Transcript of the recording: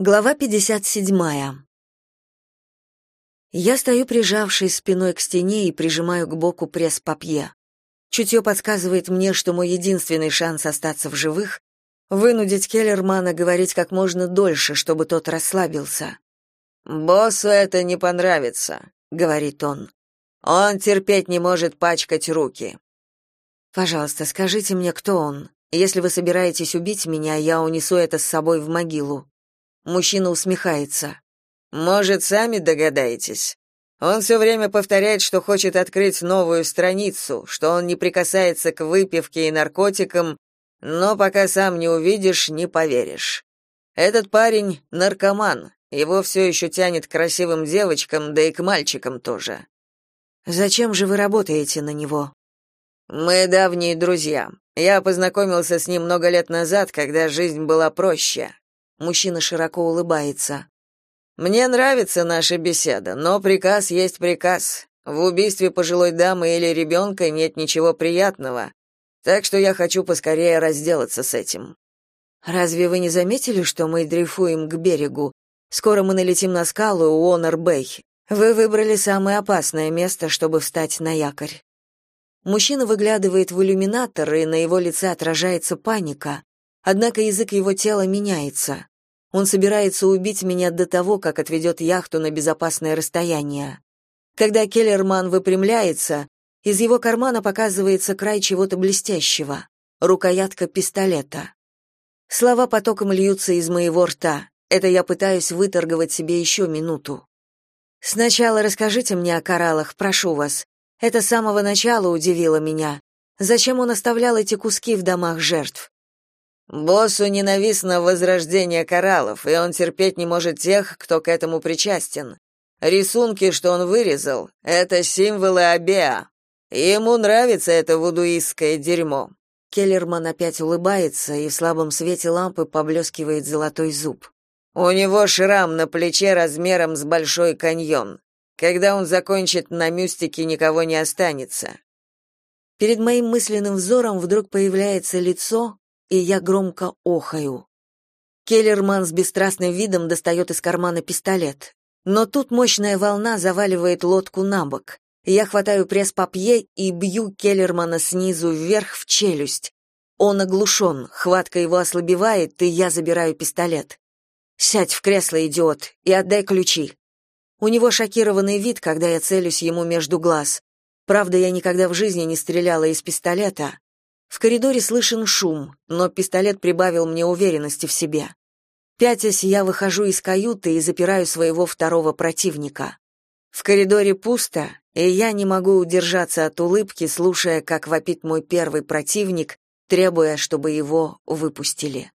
Глава 57. Я стою, прижавшись спиной к стене и прижимаю к боку пресс-папье. Чутье подсказывает мне, что мой единственный шанс остаться в живых — вынудить Келлермана говорить как можно дольше, чтобы тот расслабился. «Боссу это не понравится», — говорит он. «Он терпеть не может пачкать руки». «Пожалуйста, скажите мне, кто он. Если вы собираетесь убить меня, я унесу это с собой в могилу». Мужчина усмехается. Может, сами догадаетесь? Он все время повторяет, что хочет открыть новую страницу, что он не прикасается к выпивке и наркотикам, но пока сам не увидишь, не поверишь. Этот парень наркоман. Его все еще тянет к красивым девочкам, да и к мальчикам тоже. Зачем же вы работаете на него? Мы давние друзья. Я познакомился с ним много лет назад, когда жизнь была проще. Мужчина широко улыбается. Мне нравится наша беседа, но приказ есть приказ. В убийстве пожилой дамы или ребенка нет ничего приятного. Так что я хочу поскорее разделаться с этим. Разве вы не заметили, что мы дрейфуем к берегу? Скоро мы налетим на скалу у Онор-Бэй. Вы выбрали самое опасное место, чтобы встать на якорь. Мужчина выглядывает в иллюминатор, и на его лице отражается паника. Однако язык его тела меняется. Он собирается убить меня до того, как отведет яхту на безопасное расстояние. Когда Келлерман выпрямляется, из его кармана показывается край чего-то блестящего — рукоятка пистолета. Слова потоком льются из моего рта. Это я пытаюсь выторговать себе еще минуту. Сначала расскажите мне о кораллах, прошу вас. Это с самого начала удивило меня. Зачем он оставлял эти куски в домах жертв? Боссу ненавистно возрождение кораллов, и он терпеть не может тех, кто к этому причастен. Рисунки, что он вырезал, это символы Абеа. Ему нравится это вудуистское дерьмо. Келлерман опять улыбается, и в слабом свете лампы поблескивает золотой зуб. У него шрам на плече размером с большой каньон. Когда он закончит на мюстике, никого не останется. Перед моим мысленным взором вдруг появляется лицо, и я громко охаю. Келлерман с бесстрастным видом достает из кармана пистолет. Но тут мощная волна заваливает лодку на бок. Я хватаю пресс-папье и бью Келлермана снизу вверх в челюсть. Он оглушен, хватка его ослабевает, и я забираю пистолет. «Сядь в кресло, идиот, и отдай ключи». У него шокированный вид, когда я целюсь ему между глаз. Правда, я никогда в жизни не стреляла из пистолета, в коридоре слышен шум, но пистолет прибавил мне уверенности в себе. Пятясь, я выхожу из каюты и запираю своего второго противника. В коридоре пусто, и я не могу удержаться от улыбки, слушая, как вопит мой первый противник, требуя, чтобы его выпустили.